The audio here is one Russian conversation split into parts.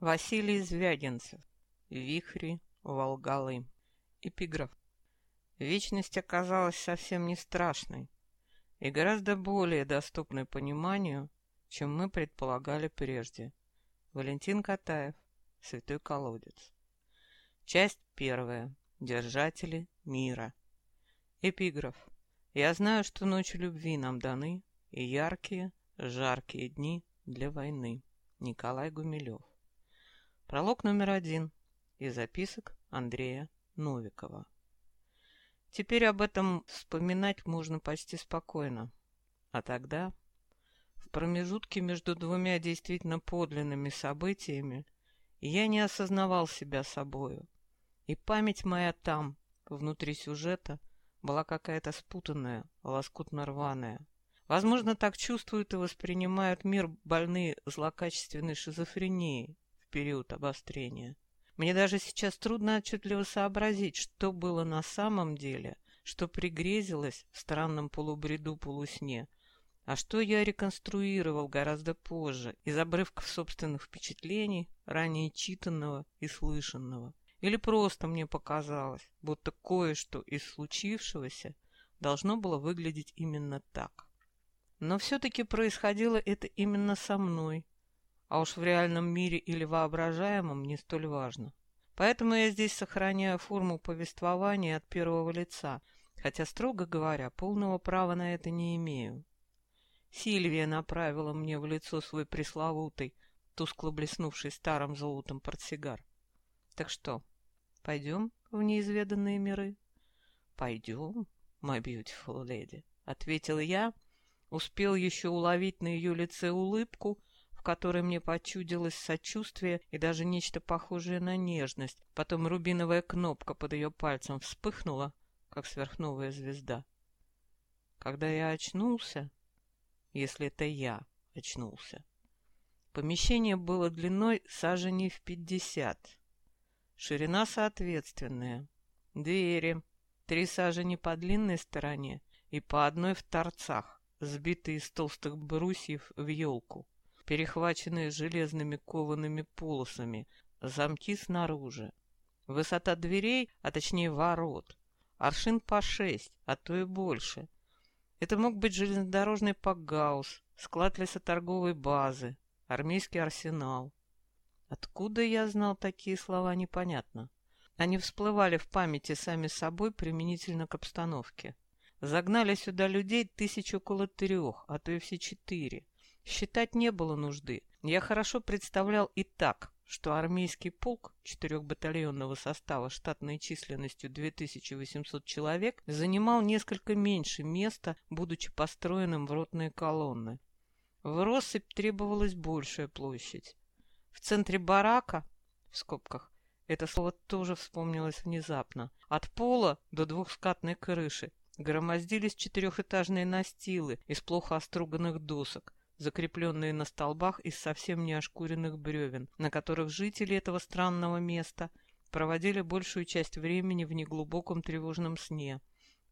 Василий Звягинцев. Вихри Волгалы. Эпиграф. Вечность оказалась совсем не страшной и гораздо более доступной пониманию, чем мы предполагали прежде. Валентин Катаев. Святой колодец. Часть первая. Держатели мира. Эпиграф. Я знаю, что ночи любви нам даны, и яркие, жаркие дни для войны. Николай Гумилев. Пролог номер один из записок Андрея Новикова. Теперь об этом вспоминать можно почти спокойно. А тогда, в промежутке между двумя действительно подлинными событиями, я не осознавал себя собою. И память моя там, внутри сюжета, была какая-то спутанная, лоскутно рваная. Возможно, так чувствуют и воспринимают мир больные злокачественной шизофренией, период обострения. Мне даже сейчас трудно отчетливо сообразить, что было на самом деле, что пригрезилось в странном полубреду-полусне, а что я реконструировал гораздо позже, из обрывков собственных впечатлений, ранее читанного и слышанного. Или просто мне показалось, будто кое-что из случившегося должно было выглядеть именно так. Но все-таки происходило это именно со мной, а уж в реальном мире или воображаемом не столь важно. Поэтому я здесь сохраняю форму повествования от первого лица, хотя, строго говоря, полного права на это не имею. Сильвия направила мне в лицо свой пресловутый, тускло блеснувший старым золотом портсигар. Так что, пойдем в неизведанные миры? Пойдем, my beautiful lady, — ответил я, успел еще уловить на ее лице улыбку — в которой мне почудилось сочувствие и даже нечто похожее на нежность. Потом рубиновая кнопка под ее пальцем вспыхнула, как сверхновая звезда. Когда я очнулся, если это я очнулся, помещение было длиной саженей в пятьдесят. Ширина соответственная. Двери, три сажени по длинной стороне и по одной в торцах, сбитые из толстых брусьев в елку перехваченные железными коваными полосами, замки снаружи. Высота дверей, а точнее ворот, аршин по шесть, а то и больше. Это мог быть железнодорожный пакгаус, склад лесоторговой базы, армейский арсенал. Откуда я знал такие слова, непонятно. Они всплывали в памяти сами собой применительно к обстановке. Загнали сюда людей тысяч около трех, а то и все четыре. Считать не было нужды. Я хорошо представлял и так, что армейский полк четырехбатальонного состава штатной численностью 2800 человек занимал несколько меньше места, будучи построенным в ротные колонны. В россыпь требовалась большая площадь. В центре барака, в скобках, это слово тоже вспомнилось внезапно, от пола до двухскатной крыши громоздились четырехэтажные настилы из плохо оструганных досок, закрепленные на столбах из совсем не ошкуренных бревен, на которых жители этого странного места проводили большую часть времени в неглубоком тревожном сне,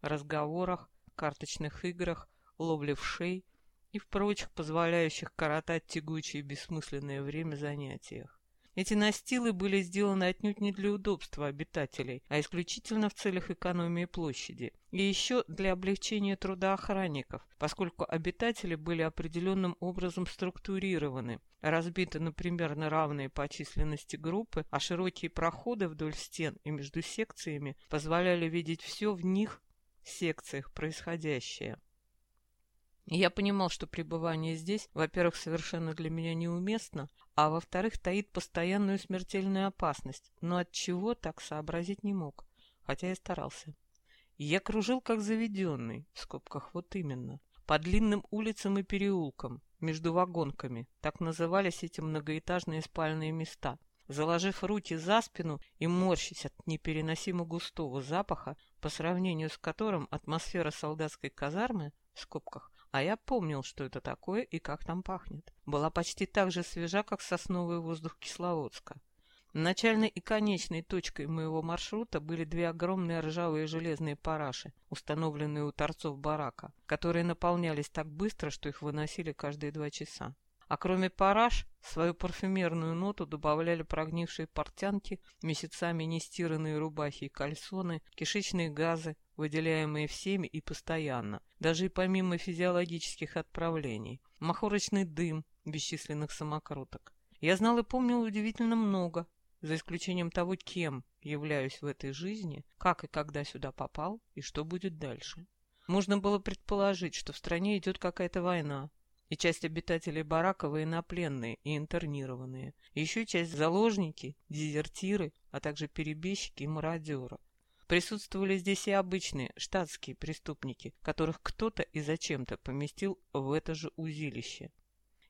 разговорах, карточных играх, ловле вшей и в прочих позволяющих коротать тягучее бессмысленное время занятиях. Эти настилы были сделаны отнюдь не для удобства обитателей, а исключительно в целях экономии площади. И еще для облегчения труда охранников, поскольку обитатели были определенным образом структурированы, разбиты, например, на равные по численности группы, а широкие проходы вдоль стен и между секциями позволяли видеть все в них, секциях, происходящее. Я понимал, что пребывание здесь, во-первых, совершенно для меня неуместно, а во-вторых, таит постоянную смертельную опасность, но от чего так сообразить не мог, хотя и старался. Я кружил как заведенный, в скобках вот именно, по длинным улицам и переулкам, между вагонками, так назывались эти многоэтажные спальные места, заложив руки за спину и морщись от непереносимо густого запаха, по сравнению с которым атмосфера солдатской казармы, в скобках, а я помнил, что это такое и как там пахнет. Была почти так же свежа, как сосновый воздух Кисловодска. Начальной и конечной точкой моего маршрута были две огромные ржавые железные параши, установленные у торцов барака, которые наполнялись так быстро, что их выносили каждые два часа. А кроме параж, свою парфюмерную ноту добавляли прогнившие портянки, месяцами нестиранные рубахи и кальсоны, кишечные газы, выделяемые всеми и постоянно, даже и помимо физиологических отправлений, махорочный дым бесчисленных самокруток. Я знал и помнил удивительно много, за исключением того, кем являюсь в этой жизни, как и когда сюда попал и что будет дальше. Можно было предположить, что в стране идет какая-то война, и часть обитателей барака военнопленные и интернированные, еще часть заложники, дезертиры, а также перебежчики и мародеры. Присутствовали здесь и обычные штатские преступники, которых кто-то и зачем-то поместил в это же узилище.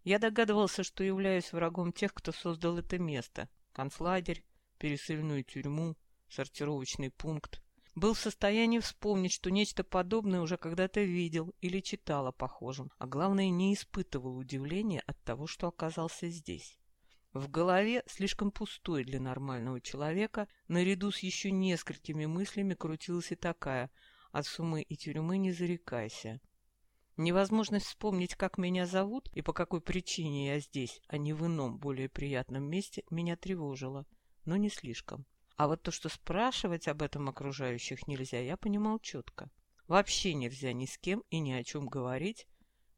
Я догадывался, что являюсь врагом тех, кто создал это место, концлагерь, пересыльную тюрьму, сортировочный пункт. Был в состоянии вспомнить, что нечто подобное уже когда-то видел или читал о похожем, а главное, не испытывал удивления от того, что оказался здесь. В голове, слишком пустой для нормального человека, наряду с еще несколькими мыслями крутилась и такая «От сумы и тюрьмы не зарекайся». Невозможность вспомнить, как меня зовут и по какой причине я здесь, а не в ином, более приятном месте, меня тревожила, но не слишком. А вот то, что спрашивать об этом окружающих нельзя, я понимал четко. Вообще нельзя ни с кем и ни о чем говорить,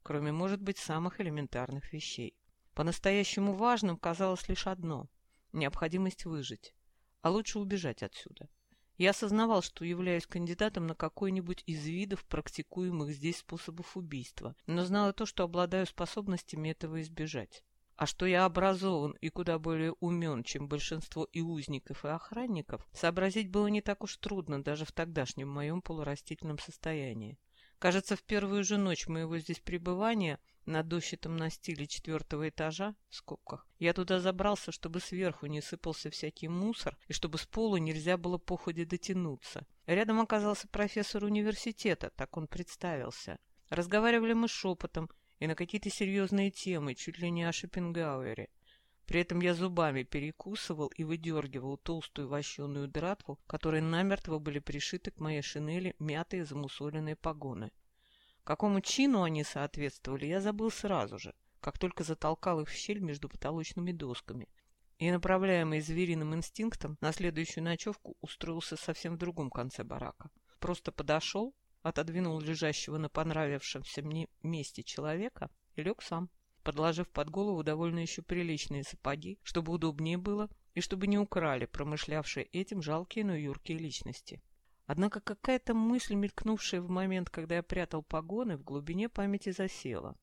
кроме, может быть, самых элементарных вещей. По-настоящему важным казалось лишь одно – необходимость выжить, а лучше убежать отсюда. Я осознавал, что являюсь кандидатом на какой-нибудь из видов практикуемых здесь способов убийства, но знал и то, что обладаю способностями этого избежать. А что я образован и куда более умен, чем большинство и узников, и охранников, сообразить было не так уж трудно даже в тогдашнем моем полурастительном состоянии. Кажется, в первую же ночь моего здесь пребывания на дощатом настиле четвертого этажа, в скобках, я туда забрался, чтобы сверху не сыпался всякий мусор и чтобы с пола нельзя было походе дотянуться. Рядом оказался профессор университета, так он представился. Разговаривали мы шепотом и на какие-то серьезные темы, чуть ли не о Шопенгауэре. При этом я зубами перекусывал и выдергивал толстую вощеную дратву, которой намертво были пришиты к моей шинели мятые замусоленные погоны. Какому чину они соответствовали, я забыл сразу же, как только затолкал их в щель между потолочными досками. И, направляемый звериным инстинктом, на следующую ночевку устроился совсем в другом конце барака. Просто подошел, отодвинул лежащего на понравившемся мне месте человека и лег сам, подложив под голову довольно еще приличные сапоги, чтобы удобнее было и чтобы не украли промышлявшие этим жалкие, но юркие личности. Однако какая-то мысль, мелькнувшая в момент, когда я прятал погоны, в глубине памяти засела.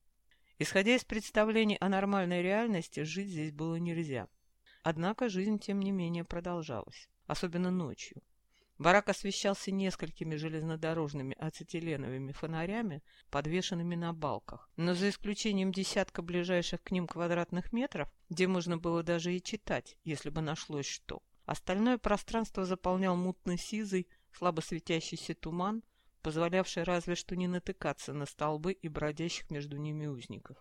Исходя из представлений о нормальной реальности, жить здесь было нельзя. Однако жизнь, тем не менее, продолжалась, особенно ночью. Барак освещался несколькими железнодорожными ацетиленовыми фонарями, подвешенными на балках. Но за исключением десятка ближайших к ним квадратных метров, где можно было даже и читать, если бы нашлось что, остальное пространство заполнял мутный сизый, слабо светящийся туман, позволявший разве что не натыкаться на столбы и бродящих между ними узников.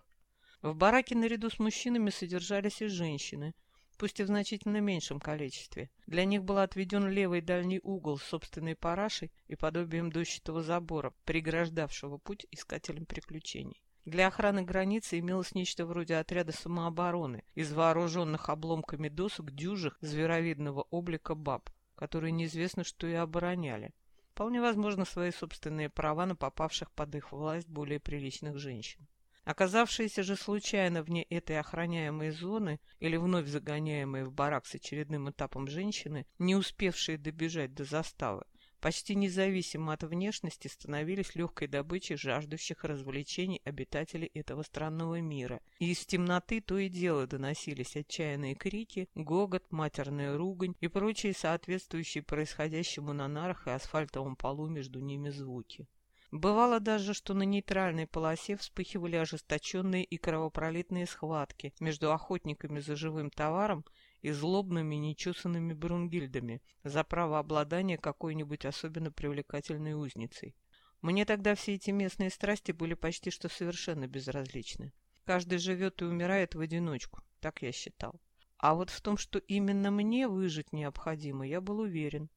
В бараке наряду с мужчинами содержались и женщины, пусть и в значительно меньшем количестве. Для них был отведен левый дальний угол собственной парашей и подобием дощатого забора, преграждавшего путь искателям приключений. Для охраны границы имелось нечто вроде отряда самообороны из вооруженных обломками досок дюжих зверовидного облика баб, которые неизвестно что и обороняли. Вполне возможно свои собственные права на попавших под их власть более приличных женщин. Оказавшиеся же случайно вне этой охраняемой зоны или вновь загоняемые в барак с очередным этапом женщины, не успевшие добежать до заставы, почти независимо от внешности становились легкой добычей жаждущих развлечений обитателей этого странного мира. И из темноты то и дело доносились отчаянные крики, гогот, матерная ругань и прочие соответствующие происходящему на нарах и асфальтовом полу между ними звуки. Бывало даже, что на нейтральной полосе вспыхивали ожесточенные и кровопролитные схватки между охотниками за живым товаром и злобными нечесанными брунгильдами за право обладания какой-нибудь особенно привлекательной узницей. Мне тогда все эти местные страсти были почти что совершенно безразличны. Каждый живет и умирает в одиночку, так я считал. А вот в том, что именно мне выжить необходимо, я был уверен.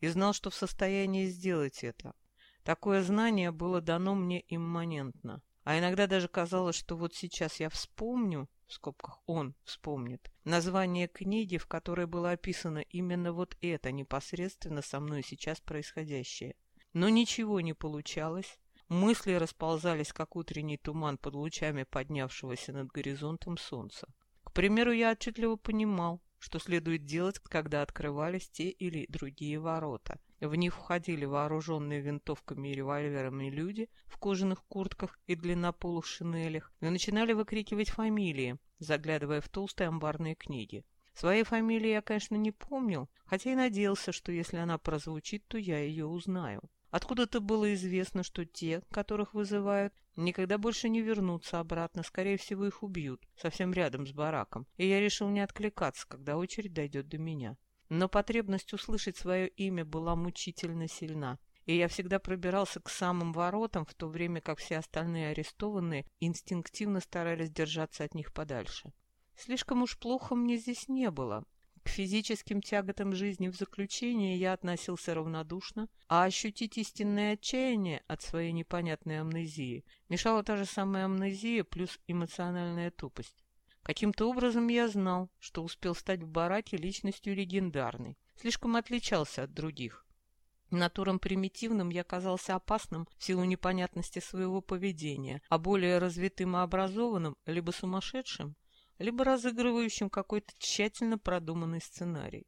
И знал, что в состоянии сделать это. Такое знание было дано мне имманентно. А иногда даже казалось, что вот сейчас я вспомню, в скобках он вспомнит, название книги, в которой было описано именно вот это непосредственно со мной сейчас происходящее. Но ничего не получалось. Мысли расползались, как утренний туман под лучами поднявшегося над горизонтом солнца. К примеру, я отчетливо понимал, что следует делать, когда открывались те или другие ворота. В них входили вооруженные винтовками и револьверами люди в кожаных куртках и длиннополых шинелях и начинали выкрикивать фамилии, заглядывая в толстые амбарные книги. Своей фамилии я, конечно, не помнил, хотя и надеялся, что если она прозвучит, то я ее узнаю. Откуда-то было известно, что те, которых вызывают, никогда больше не вернутся обратно, скорее всего, их убьют, совсем рядом с бараком, и я решил не откликаться, когда очередь дойдет до меня. Но потребность услышать свое имя была мучительно сильна, и я всегда пробирался к самым воротам, в то время как все остальные арестованные инстинктивно старались держаться от них подальше. Слишком уж плохо мне здесь не было, к физическим тяготам жизни в заключении я относился равнодушно, а ощутить истинное отчаяние от своей непонятной амнезии мешала та же самая амнезия плюс эмоциональная тупость. Каким-то образом я знал, что успел стать в бараке личностью легендарной, слишком отличался от других. Натурам примитивным я казался опасным в силу непонятности своего поведения, а более развитым и образованным, либо сумасшедшим, либо разыгрывающим какой-то тщательно продуманный сценарий.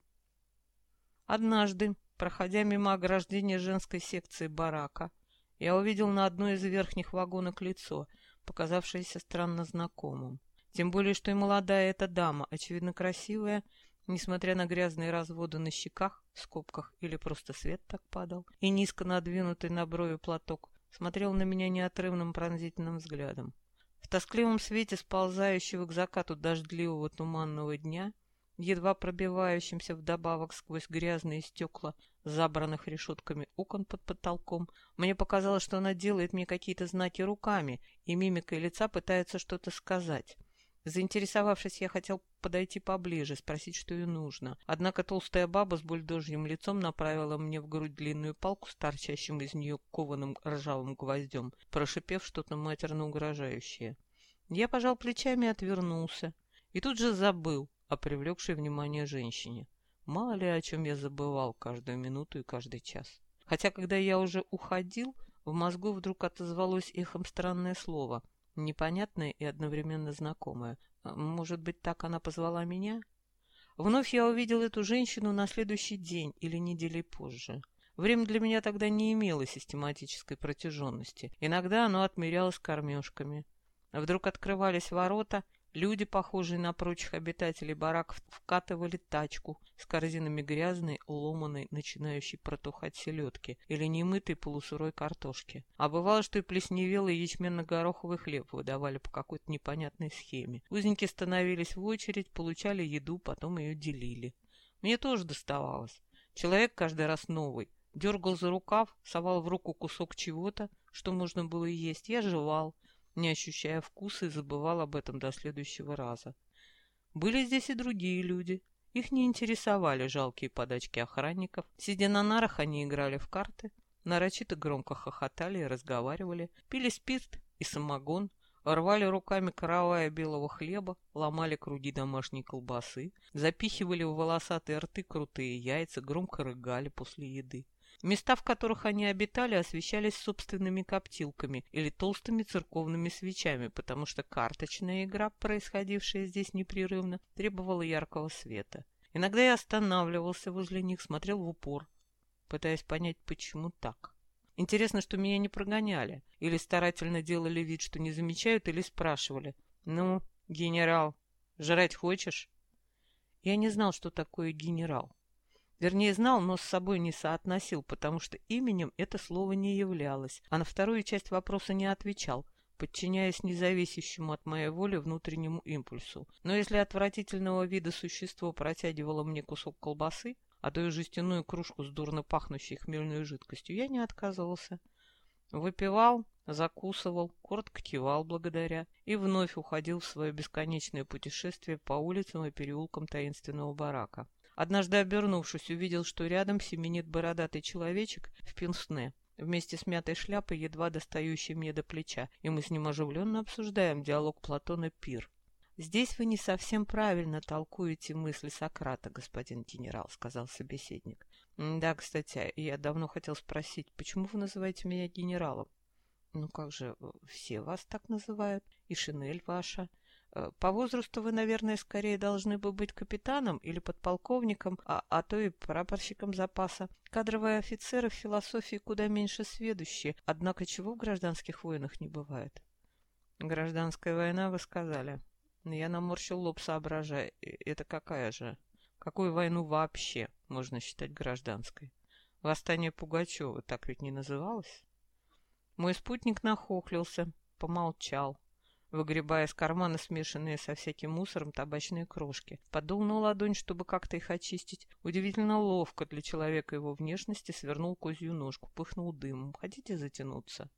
Однажды, проходя мимо ограждения женской секции барака, я увидел на одной из верхних вагонок лицо, показавшееся странно знакомым. Тем более, что и молодая эта дама, очевидно красивая, несмотря на грязные разводы на щеках, скобках или просто свет так падал, и низко надвинутый на брови платок, смотрел на меня неотрывным пронзительным взглядом тоскливом свете сползающего к закату дождливого туманного дня, едва пробивающимся вдобавок сквозь грязные стекла, забранных решетками окон под потолком, мне показалось, что она делает мне какие-то знаки руками и мимикой лица пытается что-то сказать. Заинтересовавшись, я хотел подойти поближе, спросить, что ей нужно. Однако толстая баба с бульдожьим лицом направила мне в грудь длинную палку с торчащим из нее кованым ржавым гвоздем, прошипев что-то матерно угрожающее. Я пожал плечами и отвернулся. И тут же забыл о привлекшей внимание женщине. Мало ли о чем я забывал каждую минуту и каждый час. Хотя, когда я уже уходил, в мозгу вдруг отозвалось эхом странное слово — непонятное и одновременно знакомое. А, может быть, так она позвала меня? Вновь я увидел эту женщину на следующий день или недели позже. Время для меня тогда не имело систематической протяженности. Иногда оно отмерялось кормежками. Вдруг открывались ворота, Люди, похожие на прочих обитателей бараков, вкатывали тачку с корзинами грязной, ломаной, начинающей протухать селедки или немытой полусырой картошки. А бывало, что и плесневелый ячменно-гороховый хлеб выдавали по какой-то непонятной схеме. Узники становились в очередь, получали еду, потом ее делили. Мне тоже доставалось. Человек каждый раз новый. Дергал за рукав, совал в руку кусок чего-то, что можно было есть. Я жевал, не ощущая вкуса и забывал об этом до следующего раза. Были здесь и другие люди. Их не интересовали жалкие подачки охранников. Сидя на нарах, они играли в карты, нарочито громко хохотали и разговаривали, пили спирт и самогон, рвали руками каравая белого хлеба, ломали круги домашней колбасы, запихивали в волосатые рты крутые яйца, громко рыгали после еды. Места, в которых они обитали, освещались собственными коптилками или толстыми церковными свечами, потому что карточная игра, происходившая здесь непрерывно, требовала яркого света. Иногда я останавливался возле них, смотрел в упор, пытаясь понять, почему так. Интересно, что меня не прогоняли, или старательно делали вид, что не замечают, или спрашивали. «Ну, генерал, жрать хочешь?» Я не знал, что такое генерал. Вернее, знал, но с собой не соотносил, потому что именем это слово не являлось, а на вторую часть вопроса не отвечал, подчиняясь независящему от моей воли внутреннему импульсу. Но если отвратительного вида существо протягивало мне кусок колбасы, а то и жестяную кружку с дурно пахнущей хмельной жидкостью, я не отказывался. Выпивал, закусывал, коротко кивал благодаря и вновь уходил в свое бесконечное путешествие по улицам и переулкам таинственного барака. Однажды, обернувшись, увидел, что рядом семенит бородатый человечек в пенсне. вместе с мятой шляпой, едва достающей мне до плеча, и мы с ним оживленно обсуждаем диалог Платона «Пир». «Здесь вы не совсем правильно толкуете мысли Сократа, господин генерал», — сказал собеседник. «Да, кстати, я давно хотел спросить, почему вы называете меня генералом?» «Ну как же, э, все вас так называют, и шинель ваша». Э, по возрасту вы, наверное, скорее должны бы быть капитаном или подполковником, а, а то и прапорщиком запаса. Кадровые офицеры в философии куда меньше сведущие, однако чего в гражданских войнах не бывает? Гражданская война, вы сказали. Я наморщил лоб, соображая, это какая же? Какую войну вообще можно считать гражданской? Восстание Пугачева так ведь не называлось? Мой спутник нахохлился, помолчал выгребая из кармана смешанные со всяким мусором табачные крошки. Подул на ладонь, чтобы как-то их очистить. Удивительно ловко для человека его внешности свернул козью ножку, пыхнул дымом. «Хотите затянуться?»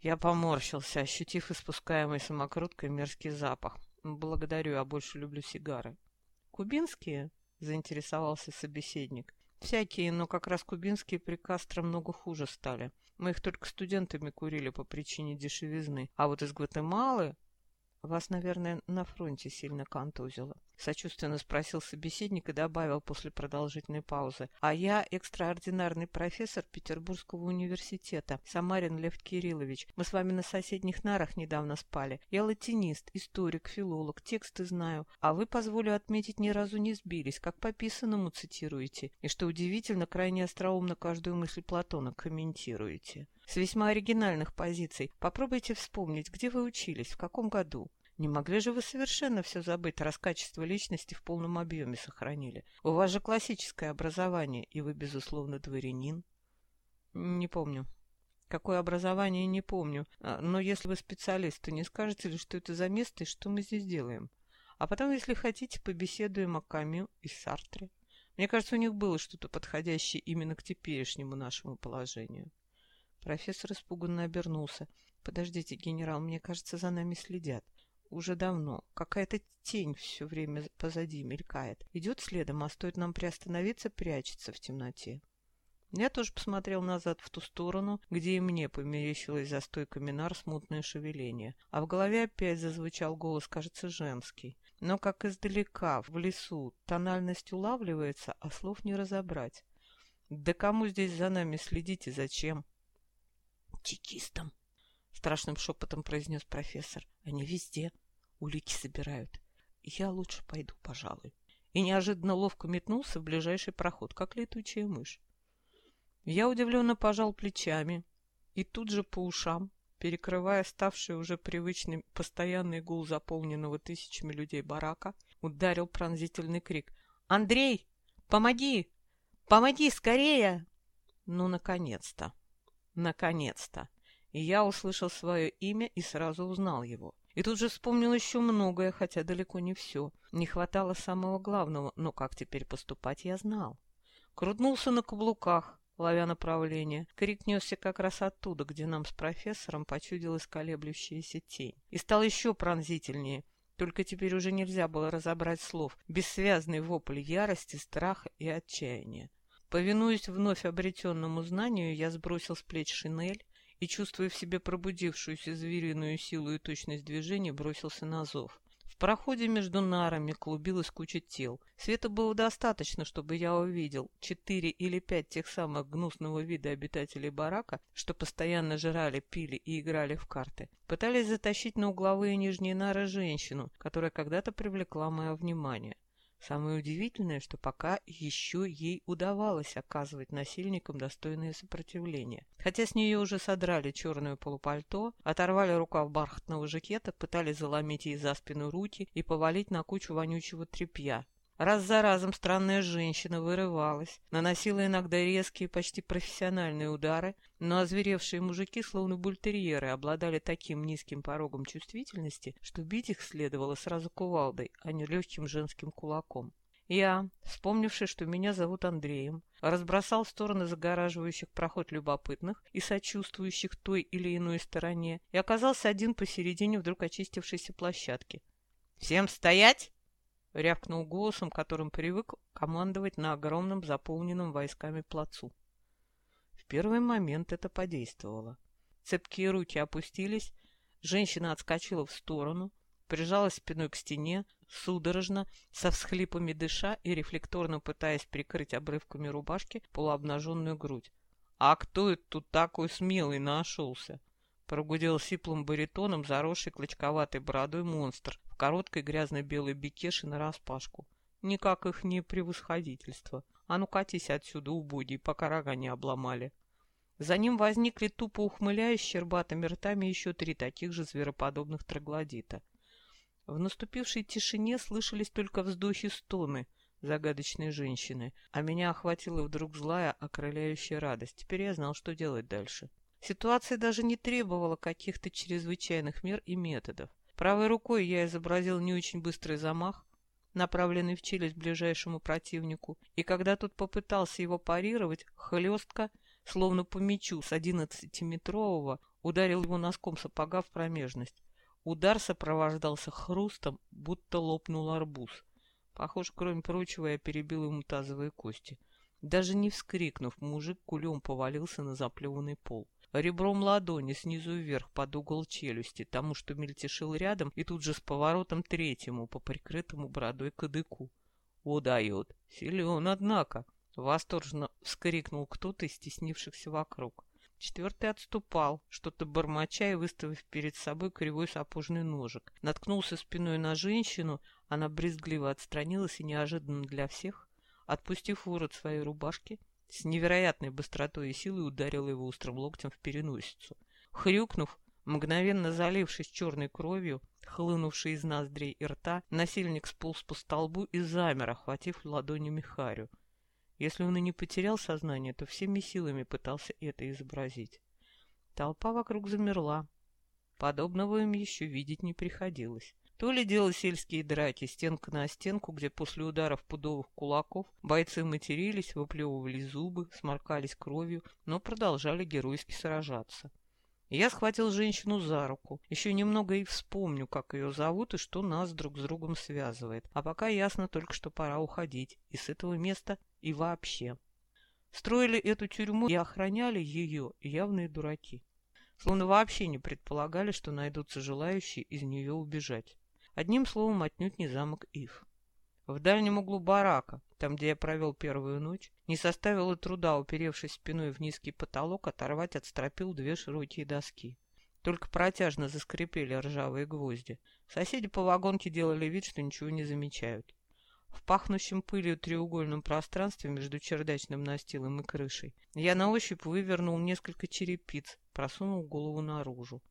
Я поморщился, ощутив испускаемый самокруткой мерзкий запах. «Благодарю, я больше люблю сигары». «Кубинские?» — заинтересовался собеседник. «Всякие, но как раз кубинские при Кастро много хуже стали. Мы их только студентами курили по причине дешевизны. А вот из Гватемалы вас, наверное, на фронте сильно контузило. Сочувственно спросил собеседник и добавил после продолжительной паузы. А я экстраординарный профессор Петербургского университета, Самарин Лев Кириллович. Мы с вами на соседних нарах недавно спали. Я латинист, историк, филолог, тексты знаю. А вы, позволю отметить, ни разу не сбились, как по писанному цитируете. И, что удивительно, крайне остроумно каждую мысль Платона комментируете с весьма оригинальных позиций. Попробуйте вспомнить, где вы учились, в каком году. Не могли же вы совершенно все забыть, раз качество личности в полном объеме сохранили? У вас же классическое образование, и вы, безусловно, дворянин. Не помню. Какое образование, не помню. А, но если вы специалист, то не скажете ли, что это за место и что мы здесь делаем? А потом, если хотите, побеседуем о Камю и Сартре. Мне кажется, у них было что-то подходящее именно к теперешнему нашему положению. Профессор испуганно обернулся. «Подождите, генерал, мне кажется, за нами следят. Уже давно. Какая-то тень все время позади мелькает. Идет следом, а стоит нам приостановиться, прячется в темноте». Я тоже посмотрел назад в ту сторону, где и мне померещилось за стойками нар смутное шевеление. А в голове опять зазвучал голос, кажется, женский. Но как издалека, в лесу, тональность улавливается, а слов не разобрать. «Да кому здесь за нами следить и зачем?» чекистам, — страшным шепотом произнес профессор. — Они везде улики собирают. Я лучше пойду, пожалуй. И неожиданно ловко метнулся в ближайший проход, как летучая мышь. Я удивленно пожал плечами, и тут же по ушам, перекрывая ставший уже привычный постоянный гул заполненного тысячами людей барака, ударил пронзительный крик. «Андрей! Помоги! Помоги скорее!» Ну, наконец-то! Наконец-то! И я услышал свое имя и сразу узнал его. И тут же вспомнил еще многое, хотя далеко не все. Не хватало самого главного, но как теперь поступать, я знал. Крутнулся на каблуках, ловя направление. Крик несся как раз оттуда, где нам с профессором почудилась колеблющаяся тень. И стал еще пронзительнее. Только теперь уже нельзя было разобрать слов. Бессвязный вопль ярости, страха и отчаяния. Повинуясь вновь обретенному знанию, я сбросил с плеч шинель и, чувствуя в себе пробудившуюся звериную силу и точность движения, бросился на зов. В проходе между нарами клубилась куча тел. Света было достаточно, чтобы я увидел четыре или пять тех самых гнусного вида обитателей барака, что постоянно жрали, пили и играли в карты. Пытались затащить на угловые нижние нары женщину, которая когда-то привлекла мое внимание. Самое удивительное, что пока еще ей удавалось оказывать насильникам достойное сопротивление. Хотя с нее уже содрали черное полупальто, оторвали рукав бархатного жакета, пытались заломить ей за спину руки и повалить на кучу вонючего тряпья. Раз за разом странная женщина вырывалась, наносила иногда резкие, почти профессиональные удары, но озверевшие мужики, словно бультерьеры, обладали таким низким порогом чувствительности, что бить их следовало сразу кувалдой, а не легким женским кулаком. Я, вспомнивши, что меня зовут Андреем, разбросал в стороны загораживающих проход любопытных и сочувствующих той или иной стороне и оказался один посередине вдруг очистившейся площадки. «Всем стоять!» — рявкнул голосом, которым привык командовать на огромном заполненном войсками плацу. первый момент это подействовало. Цепкие руки опустились, женщина отскочила в сторону, прижалась спиной к стене, судорожно, со всхлипами дыша и рефлекторно пытаясь прикрыть обрывками рубашки полуобнаженную грудь. «А кто это тут такой смелый нашелся?» Прогудел сиплым баритоном заросший клочковатой бородой монстр в короткой грязной белой бекеше нараспашку. Никак их не превосходительство. А ну катись отсюда, убогий, пока рога не обломали. За ним возникли тупо ухмыляясь щербатыми ртами еще три таких же звероподобных троглодита. В наступившей тишине слышались только вздохи-стоны загадочной женщины, а меня охватила вдруг злая, окрыляющая радость. Теперь я знал, что делать дальше. Ситуация даже не требовала каких-то чрезвычайных мер и методов. Правой рукой я изобразил не очень быстрый замах, направленный в челюсть ближайшему противнику, и когда тот попытался его парировать, хлестко, словно по мячу с одиннадцатиметрового, ударил его носком сапога в промежность. Удар сопровождался хрустом, будто лопнул арбуз. Похоже, кроме прочего, я перебил ему тазовые кости. Даже не вскрикнув, мужик кулем повалился на заплеванный пол ребром ладони снизу вверх под угол челюсти, тому, что мельтешил рядом, и тут же с поворотом третьему по прикрытому бородой кадыку. «О, дает! Силен, однако!» — восторженно вскрикнул кто-то из стеснившихся вокруг. Четвертый отступал, что-то бормоча и выставив перед собой кривой сапожный ножик. Наткнулся спиной на женщину, она брезгливо отстранилась и неожиданно для всех, отпустив ворот своей рубашки, с невероятной быстротой и силой ударил его острым локтем в переносицу. Хрюкнув, мгновенно залившись черной кровью, хлынувшей из ноздрей и рта, насильник сполз по столбу и замер, охватив ладонями Харю. Если он и не потерял сознание, то всеми силами пытался это изобразить. Толпа вокруг замерла. Подобного им еще видеть не приходилось. То ли дело сельские драки, стенка на стенку, где после ударов пудовых кулаков бойцы матерились, выплевывали зубы, сморкались кровью, но продолжали геройски сражаться. Я схватил женщину за руку. Еще немного и вспомню, как ее зовут и что нас друг с другом связывает. А пока ясно только, что пора уходить. И с этого места, и вообще. Строили эту тюрьму и охраняли ее явные дураки. Словно вообще не предполагали, что найдутся желающие из нее убежать. Одним словом, отнюдь не замок Ив. В дальнем углу барака, там, где я провел первую ночь, не составило труда, уперевшись спиной в низкий потолок, оторвать от стропил две широкие доски. Только протяжно заскрипели ржавые гвозди. Соседи по вагонке делали вид, что ничего не замечают. В пахнущем пылью треугольном пространстве между чердачным настилом и крышей я на ощупь вывернул несколько черепиц, просунул голову наружу.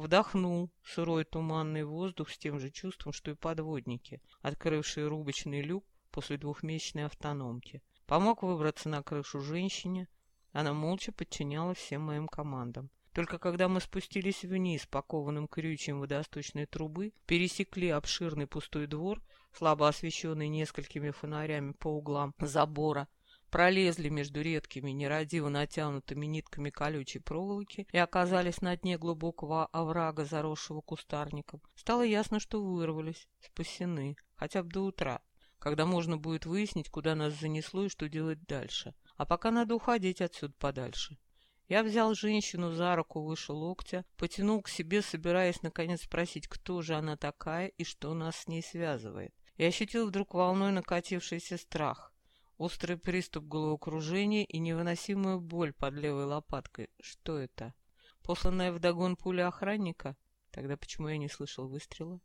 Вдохнул сырой туманный воздух с тем же чувством, что и подводники, открывшие рубочный люк после двухмесячной автономки. Помог выбраться на крышу женщине. Она молча подчинялась всем моим командам. Только когда мы спустились вниз по кованым крючьям водосточной трубы, пересекли обширный пустой двор, слабо освещенный несколькими фонарями по углам забора, пролезли между редкими, нерадиво натянутыми нитками колючей проволоки и оказались на дне глубокого оврага, заросшего кустарником. Стало ясно, что вырвались, спасены, хотя бы до утра, когда можно будет выяснить, куда нас занесло и что делать дальше. А пока надо уходить отсюда подальше. Я взял женщину за руку выше локтя, потянул к себе, собираясь наконец спросить, кто же она такая и что нас с ней связывает. И ощутил вдруг волной накатившийся страх. Острый приступ головокружения и невыносимую боль под левой лопаткой. Что это? Посланная вдогон пуля охранника? Тогда почему я не слышал выстрела?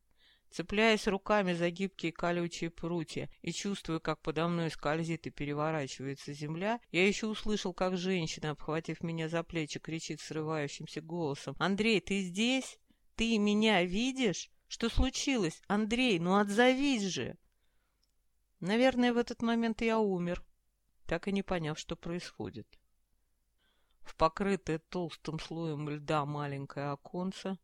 Цепляясь руками за гибкие колючие прутья и чувствуя, как подо мной скользит и переворачивается земля, я еще услышал, как женщина, обхватив меня за плечи, кричит срывающимся голосом. «Андрей, ты здесь? Ты меня видишь? Что случилось? Андрей, ну отзовись же!» Наверное, в этот момент я умер, так и не поняв, что происходит. В покрытое толстым слоем льда маленькое оконце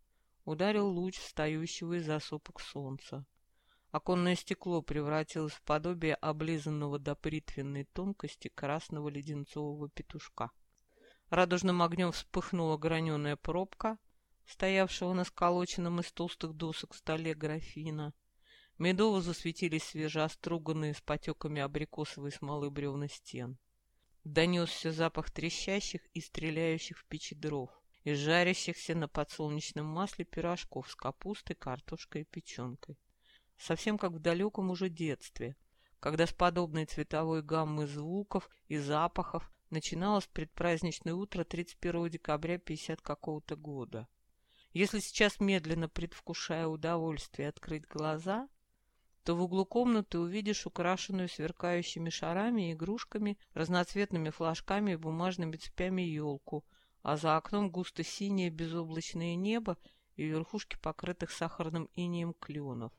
ударил луч встающего из осопок солнца. Оконное стекло превратилось в подобие облизанного до притвенной тонкости красного леденцового петушка. Радужным огнем вспыхнула граненая пробка, стоявшего на сколоченном из толстых досок столе графина, Медово засветились свежеоструганные с потеками абрикосовой смолы бревна стен. донесся запах трещащих и стреляющих в печи дров и жарящихся на подсолнечном масле пирожков с капустой, картошкой и печенкой. Совсем как в далеком уже детстве, когда с подобной цветовой гаммы звуков и запахов начиналось предпраздничное утро 31 декабря 50 какого-то года. Если сейчас медленно предвкушая удовольствие открыть глаза, то в углу комнаты увидишь украшенную сверкающими шарами и игрушками, разноцветными флажками и бумажными цепями елку – а за окном густо синее безоблачное небо и верхушки покрытых сахарным инеем кленов.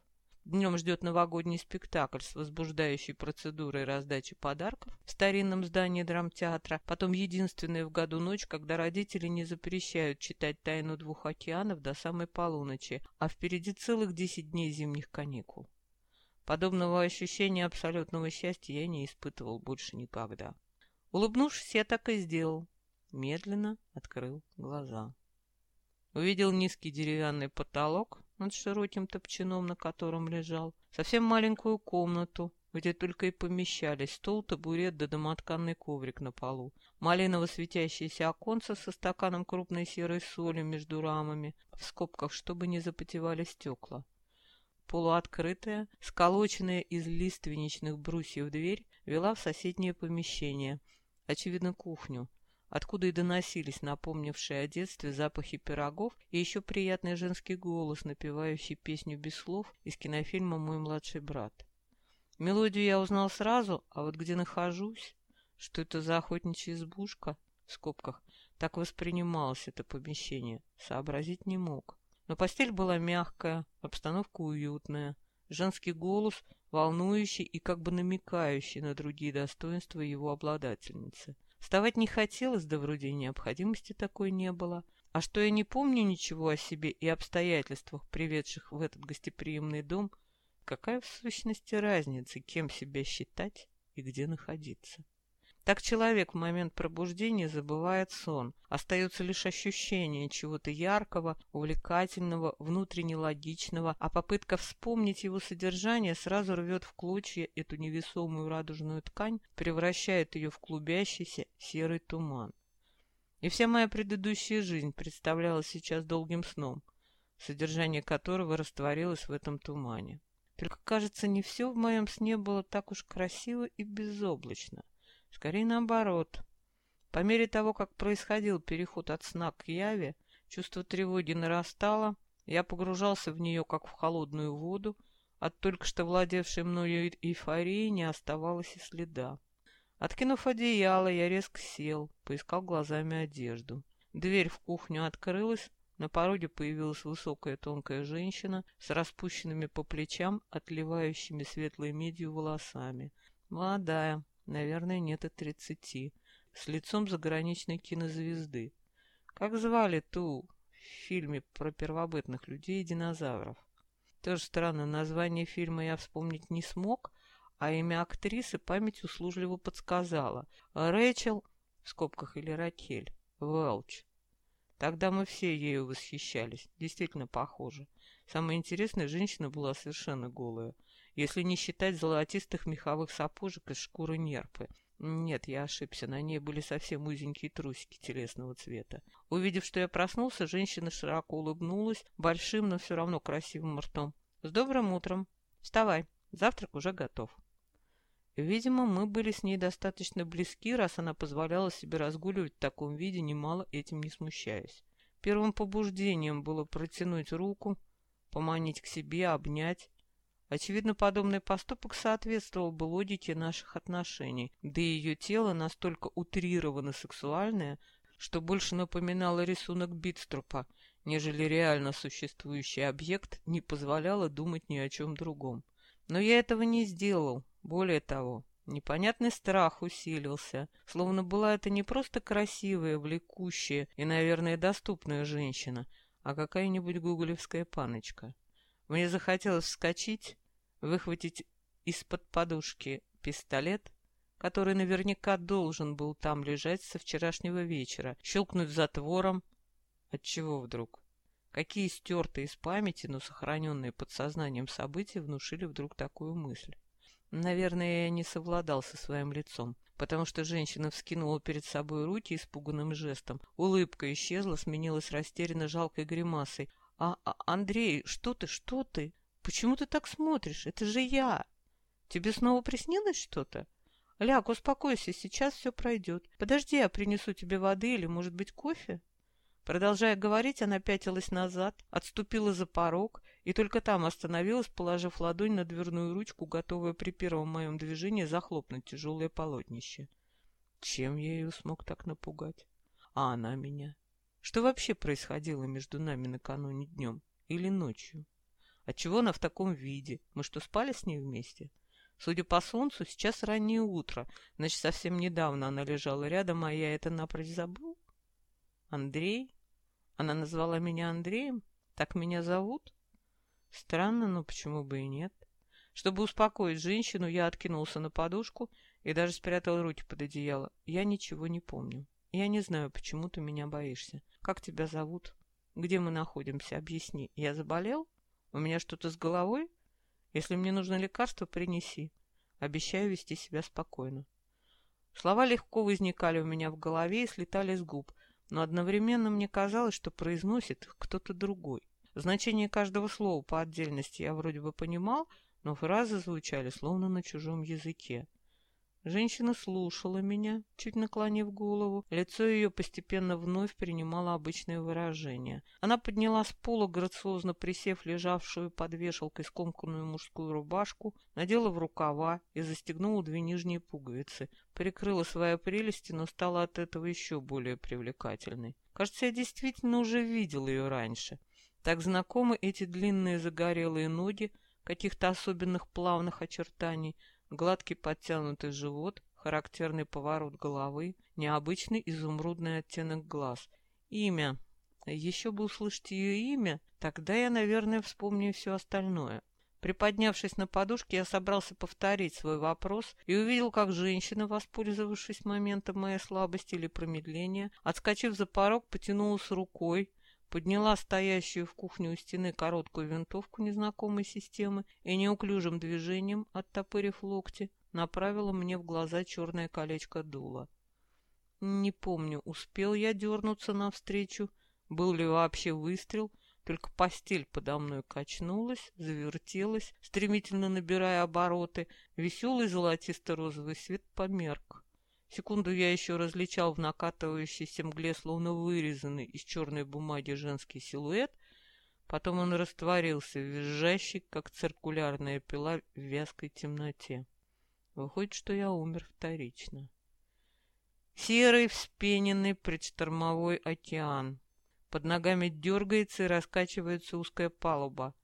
Днем ждет новогодний спектакль с возбуждающей процедурой раздачи подарков в старинном здании драмтеатра, потом единственная в году ночь, когда родители не запрещают читать «Тайну двух океанов» до самой полуночи, а впереди целых десять дней зимних каникул. Подобного ощущения абсолютного счастья я не испытывал больше никогда. Улыбнувшись, я так и сделал медленно открыл глаза. Увидел низкий деревянный потолок над широким топчаном, на котором лежал, совсем маленькую комнату, где только и помещались стол, табурет да домотканный коврик на полу, малиново светящиеся оконца со стаканом крупной серой соли между рамами, в скобках, чтобы не запотевали стекла. Полуоткрытая, сколоченная из лиственничных брусьев дверь вела в соседнее помещение, очевидно, кухню, откуда и доносились напомнившие о детстве запахи пирогов и еще приятный женский голос, напевающий песню без слов из кинофильма «Мой младший брат». Мелодию я узнал сразу, а вот где нахожусь, что это за охотничья избушка, в скобках, так воспринималось это помещение, сообразить не мог. Но постель была мягкая, обстановка уютная, женский голос волнующий и как бы намекающий на другие достоинства его обладательницы — Вставать не хотелось, да вроде необходимости такой не было. А что я не помню ничего о себе и обстоятельствах, приведших в этот гостеприимный дом, какая в сущности разница, кем себя считать и где находиться? Так человек в момент пробуждения забывает сон. Остается лишь ощущение чего-то яркого, увлекательного, внутренне логичного, а попытка вспомнить его содержание сразу рвет в клочья эту невесомую радужную ткань, превращает ее в клубящийся серый туман. И вся моя предыдущая жизнь представлялась сейчас долгим сном, содержание которого растворилось в этом тумане. Только, кажется, не все в моем сне было так уж красиво и безоблачно. Скорее наоборот. По мере того, как происходил переход от сна к яве, чувство тревоги нарастало, я погружался в нее, как в холодную воду, от только что владевшей мною эйфории не оставалось и следа. Откинув одеяло, я резко сел, поискал глазами одежду. Дверь в кухню открылась, на пороге появилась высокая тонкая женщина с распущенными по плечам, отливающими светлой медью волосами. Молодая, наверное, нет и тридцати, с лицом заграничной кинозвезды. Как звали ту в фильме про первобытных людей и динозавров? Тоже странно, название фильма я вспомнить не смог, а имя актрисы память услужливо подсказала. Рэчел, в скобках или Ракель, Велч. Тогда мы все ею восхищались, действительно похоже. Самое интересное, женщина была совершенно голая если не считать золотистых меховых сапожек из шкуры нерпы. Нет, я ошибся, на ней были совсем узенькие трусики телесного цвета. Увидев, что я проснулся, женщина широко улыбнулась, большим, но все равно красивым ртом. «С добрым утром! Вставай, завтрак уже готов!» Видимо, мы были с ней достаточно близки, раз она позволяла себе разгуливать в таком виде, немало этим не смущаясь. Первым побуждением было протянуть руку, поманить к себе, обнять, Очевидно, подобный поступок соответствовал бы логике наших отношений, да и ее тело настолько утрированно сексуальное, что больше напоминало рисунок Битструпа, нежели реально существующий объект не позволяло думать ни о чем другом. Но я этого не сделал, более того, непонятный страх усилился, словно была это не просто красивая, влекущая и, наверное, доступная женщина, а какая-нибудь гуглевская паночка. Мне захотелось вскочить, выхватить из-под подушки пистолет, который наверняка должен был там лежать со вчерашнего вечера, щелкнуть затвором. Отчего вдруг? Какие стертые из памяти, но сохраненные подсознанием события внушили вдруг такую мысль? Наверное, я не совладал со своим лицом. потому что женщина вскинула перед собой руки испуганным жестом. Улыбка исчезла, сменилась растерянно жалкой гримасой. «А, а, Андрей, что ты, что ты? Почему ты так смотришь? Это же я! Тебе снова приснилось что-то?» «Ляг, успокойся, сейчас все пройдет. Подожди, я принесу тебе воды или, может быть, кофе?» Продолжая говорить, она пятилась назад, отступила за порог и только там остановилась, положив ладонь на дверную ручку, готовая при первом моем движении захлопнуть тяжелое полотнище. Чем я ее смог так напугать? А она меня? Что вообще происходило между нами накануне днем или ночью? Отчего она в таком виде? Мы что, спали с ней вместе? Судя по солнцу, сейчас раннее утро, значит, совсем недавно она лежала рядом, а я это напрочь забыл? Андрей? Она назвала меня Андреем? Так меня зовут? Странно, но почему бы и нет? Чтобы успокоить женщину, я откинулся на подушку и даже спрятал руки под одеяло. Я ничего не помню. Я не знаю, почему ты меня боишься. Как тебя зовут? Где мы находимся? Объясни. Я заболел? У меня что-то с головой? Если мне нужно лекарство, принеси. Обещаю вести себя спокойно. Слова легко возникали у меня в голове и слетали с губ, но одновременно мне казалось, что произносит их кто-то другой. Значение каждого слова по отдельности я вроде бы понимал, но фразы звучали словно на чужом языке. Женщина слушала меня, чуть наклонив голову. Лицо ее постепенно вновь принимало обычное выражение. Она подняла с пола, грациозно присев лежавшую под вешалкой скомканную мужскую рубашку, надела в рукава и застегнула две нижние пуговицы. Прикрыла свои прелести, но стала от этого еще более привлекательной. Кажется, я действительно уже видел ее раньше. Так знакомы эти длинные загорелые ноги, каких-то особенных плавных очертаний — Гладкий подтянутый живот, характерный поворот головы, необычный изумрудный оттенок глаз. Имя. Еще бы услышать ее имя, тогда я, наверное, вспомню все остальное. Приподнявшись на подушке, я собрался повторить свой вопрос и увидел, как женщина, воспользовавшись моментом моей слабости или промедления, отскочив за порог, потянулась рукой, подняла стоящую в кухне у стены короткую винтовку незнакомой системы и неуклюжим движением, оттопырив локти, направила мне в глаза черное колечко дула. Не помню, успел я дернуться навстречу, был ли вообще выстрел, только постель подо мной качнулась, завертелась, стремительно набирая обороты, веселый золотисто-розовый свет померк. Секунду я еще различал в накатывающейся мгле, словно вырезанный из черной бумаги женский силуэт, потом он растворился, визжащий, как циркулярная пила в вязкой темноте. Выходит, что я умер вторично. Серый, вспененный предштормовой океан. Под ногами дергается и раскачивается узкая палуба.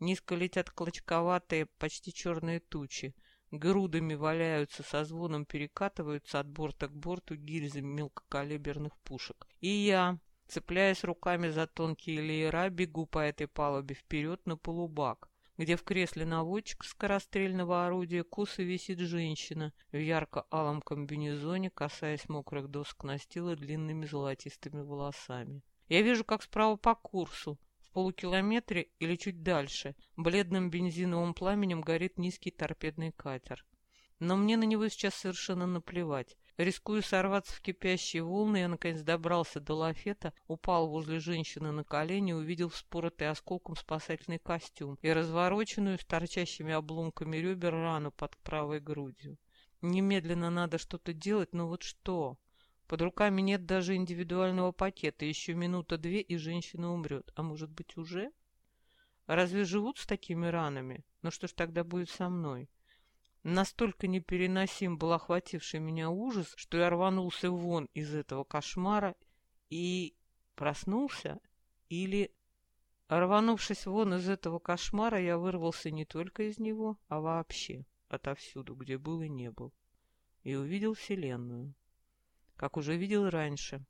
Низко летят клочковатые, почти черные тучи грудами валяются, со звоном перекатываются от борта к борту гильзы мелкокалиберных пушек. И я, цепляясь руками за тонкие леера, бегу по этой палубе вперед на полубак, где в кресле наводчик скорострельного орудия косо висит женщина в ярко-алом комбинезоне, касаясь мокрых досок настила длинными золотистыми волосами. Я вижу, как справа по курсу полукилометре или чуть дальше бледным бензиновым пламенем горит низкий торпедный катер. Но мне на него сейчас совершенно наплевать. Рискуя сорваться в кипящие волны, я наконец добрался до лафета, упал возле женщины на колени, увидел вспоротый осколком спасательный костюм и развороченную с торчащими обломками ребер рану под правой грудью. Немедленно надо что-то делать, но вот что? Под руками нет даже индивидуального пакета. Еще минута-две, и женщина умрет. А может быть, уже? Разве живут с такими ранами? Ну что ж тогда будет со мной? Настолько непереносим был охвативший меня ужас, что я рванулся вон из этого кошмара и проснулся, или... Рванувшись вон из этого кошмара, я вырвался не только из него, а вообще отовсюду, где был и не был, и увидел Вселенную как уже видел раньше,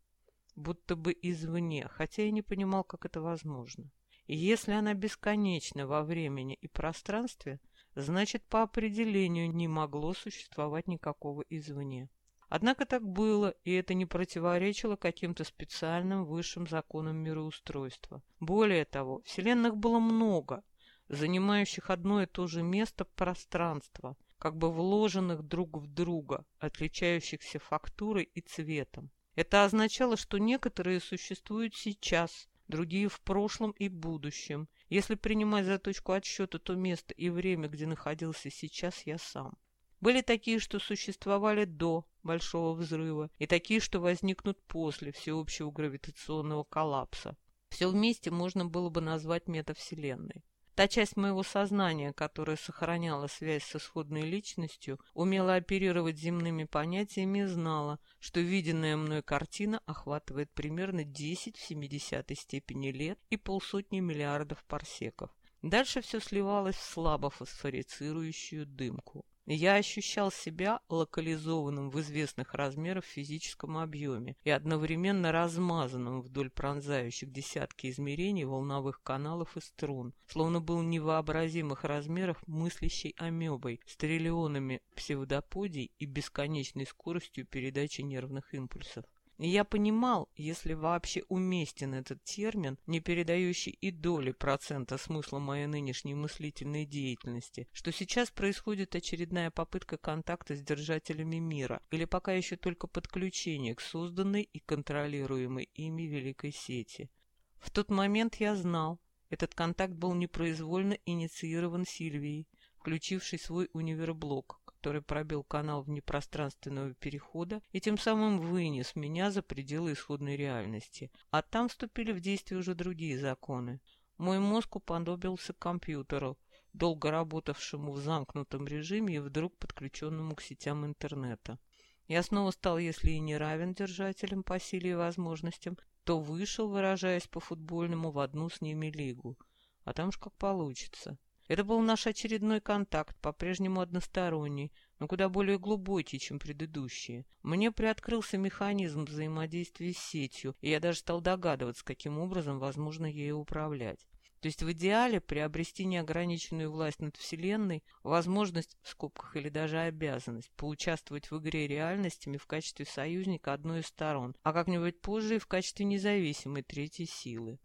будто бы извне, хотя и не понимал, как это возможно. И если она бесконечна во времени и пространстве, значит, по определению не могло существовать никакого извне. Однако так было, и это не противоречило каким-то специальным высшим законам мироустройства. Более того, вселенных было много, занимающих одно и то же место пространства, как бы вложенных друг в друга, отличающихся фактурой и цветом. Это означало, что некоторые существуют сейчас, другие в прошлом и будущем. Если принимать за точку отсчета то место и время, где находился сейчас я сам. Были такие, что существовали до Большого Взрыва, и такие, что возникнут после всеобщего гравитационного коллапса. Все вместе можно было бы назвать метавселенной. Та часть моего сознания, которая сохраняла связь с исходной личностью, умела оперировать земными понятиями и знала, что виденная мной картина охватывает примерно 10 в 70 степени лет и полсотни миллиардов парсеков. Дальше все сливалось в слабо фосфорицирующую дымку. Я ощущал себя локализованным в известных размерах физическом объеме и одновременно размазанным вдоль пронзающих десятки измерений волновых каналов и струн, словно был невообразимых размеров мыслящей амебой с триллионами псевдоподий и бесконечной скоростью передачи нервных импульсов. Я понимал, если вообще уместен этот термин, не передающий и доли процента смысла моей нынешней мыслительной деятельности, что сейчас происходит очередная попытка контакта с держателями мира, или пока еще только подключение к созданной и контролируемой ими великой сети. В тот момент я знал, этот контакт был непроизвольно инициирован Сильвией, включившей свой универблок, который пробил канал внепространственного перехода и тем самым вынес меня за пределы исходной реальности. А там вступили в действие уже другие законы. Мой мозг уподобился компьютеру, долго работавшему в замкнутом режиме и вдруг подключенному к сетям интернета. Я снова стал, если и не равен держателям по силе и возможностям, то вышел, выражаясь по-футбольному, в одну с ними лигу. А там ж как получится. Это был наш очередной контакт, по-прежнему односторонний, но куда более глубокий, чем предыдущие. Мне приоткрылся механизм взаимодействия с сетью, и я даже стал догадываться, каким образом возможно ею управлять. То есть в идеале приобрести неограниченную власть над Вселенной, возможность, в скобках или даже обязанность, поучаствовать в игре реальностями в качестве союзника одной из сторон, а как-нибудь позже и в качестве независимой третьей силы.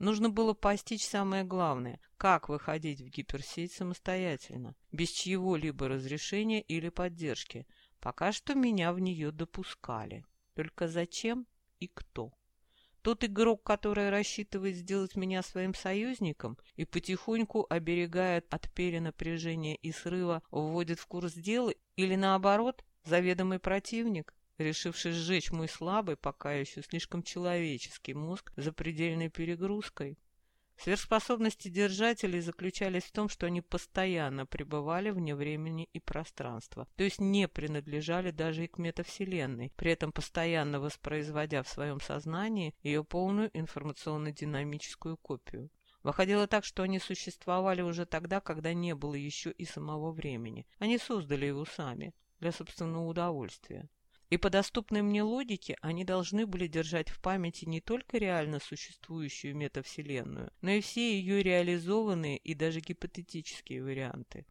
Нужно было постичь самое главное – как выходить в гиперсеть самостоятельно, без чьего-либо разрешения или поддержки. Пока что меня в нее допускали. Только зачем и кто? Тот игрок, который рассчитывает сделать меня своим союзником и потихоньку оберегает от перенапряжения и срыва, вводит в курс дела, или наоборот, заведомый противник? Решивший сжечь мой слабый, пока еще слишком человеческий мозг за предельной перегрузкой. Сверхспособности держателей заключались в том, что они постоянно пребывали вне времени и пространства, то есть не принадлежали даже и к метавселенной, при этом постоянно воспроизводя в своем сознании ее полную информационно-динамическую копию. Выходило так, что они существовали уже тогда, когда не было еще и самого времени. Они создали его сами, для собственного удовольствия. И по доступной мне логике они должны были держать в памяти не только реально существующую метавселенную, но и все ее реализованные и даже гипотетические варианты.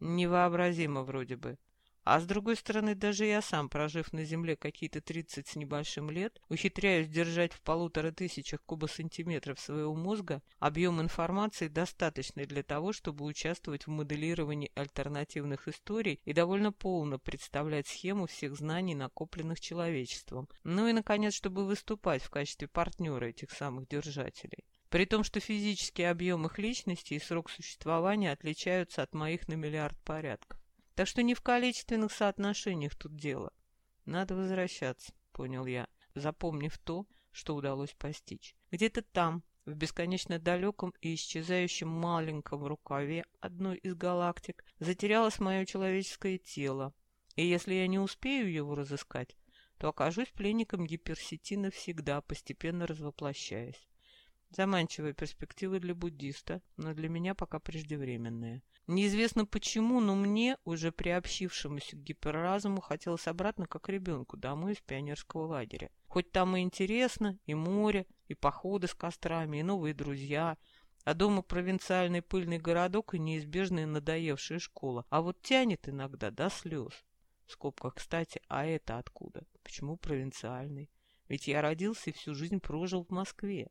Невообразимо вроде бы, а с другой стороны, даже я сам, прожив на Земле какие-то 30 с небольшим лет, ухитряюсь держать в полутора тысячах кубосантиметров своего мозга объем информации, достаточный для того, чтобы участвовать в моделировании альтернативных историй и довольно полно представлять схему всех знаний, накопленных человечеством. Ну и, наконец, чтобы выступать в качестве партнера этих самых держателей. При том, что физический объем их личности и срок существования отличаются от моих на миллиард порядков. Так что не в количественных соотношениях тут дело. Надо возвращаться, понял я, запомнив то, что удалось постичь. Где-то там, в бесконечно далеком и исчезающем маленьком рукаве одной из галактик, затерялось мое человеческое тело. И если я не успею его разыскать, то окажусь пленником гиперсети навсегда, постепенно развоплощаясь. Заманчивые перспективы для буддиста, но для меня пока преждевременные. Неизвестно почему, но мне, уже приобщившемуся к гиперразуму, хотелось обратно, как ребенку, домой из пионерского лагеря. Хоть там и интересно, и море, и походы с кострами, и новые друзья, а дома провинциальный пыльный городок и неизбежная надоевшая школа. А вот тянет иногда до слез. В скобках, кстати, а это откуда? Почему провинциальный? Ведь я родился и всю жизнь прожил в Москве.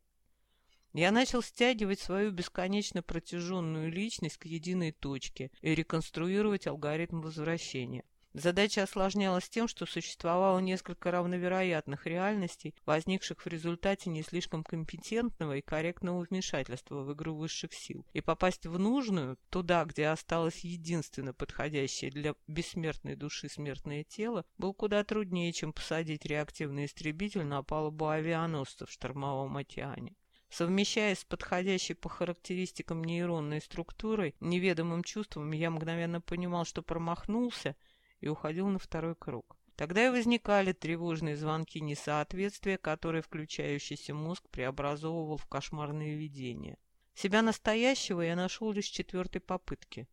Я начал стягивать свою бесконечно протяженную личность к единой точке и реконструировать алгоритм возвращения. Задача осложнялась тем, что существовало несколько равновероятных реальностей, возникших в результате не слишком компетентного и корректного вмешательства в игру высших сил, и попасть в нужную, туда, где осталось единственно подходящее для бессмертной души смертное тело, было куда труднее, чем посадить реактивный истребитель на палубу авианосца в штормовом океане. Совмещаясь с подходящей по характеристикам нейронной структурой, неведомым чувством, я мгновенно понимал, что промахнулся — и уходил на второй круг. Тогда и возникали тревожные звонки несоответствия, которые включающийся мозг преобразовывал в кошмарные видения. Себя настоящего я нашел лишь с четвертой попытки.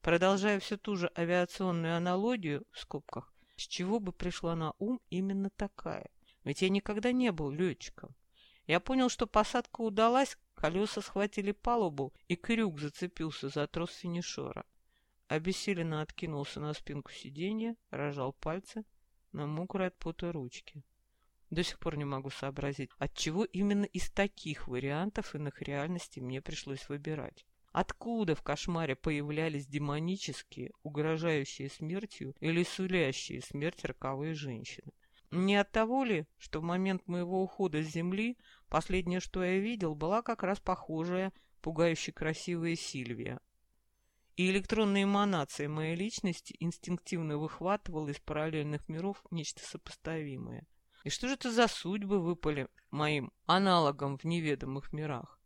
Продолжая всю ту же авиационную аналогию, в скобках, с чего бы пришла на ум именно такая? Ведь я никогда не был летчиком. Я понял, что посадка удалась, колеса схватили палубу, и крюк зацепился за трос финишера. Обессиленно откинулся на спинку сиденья, рожал пальцы на мокрой от пота ручки. До сих пор не могу сообразить, от чего именно из таких вариантов иных реальностей мне пришлось выбирать. Откуда в кошмаре появлялись демонические, угрожающие смертью или сулящие смерть роковые женщины? Не от того ли, что в момент моего ухода с земли последнее, что я видел, была как раз похожая, пугающе красивая Сильвия, и электронная эманация моей личности инстинктивно выхватывала из параллельных миров нечто сопоставимое. И что же это за судьбы выпали моим аналогам в неведомых мирах?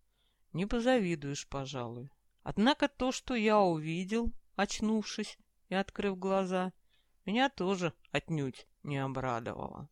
Не позавидуешь, пожалуй. Однако то, что я увидел, очнувшись и открыв глаза, меня тоже отнюдь не обрадовало.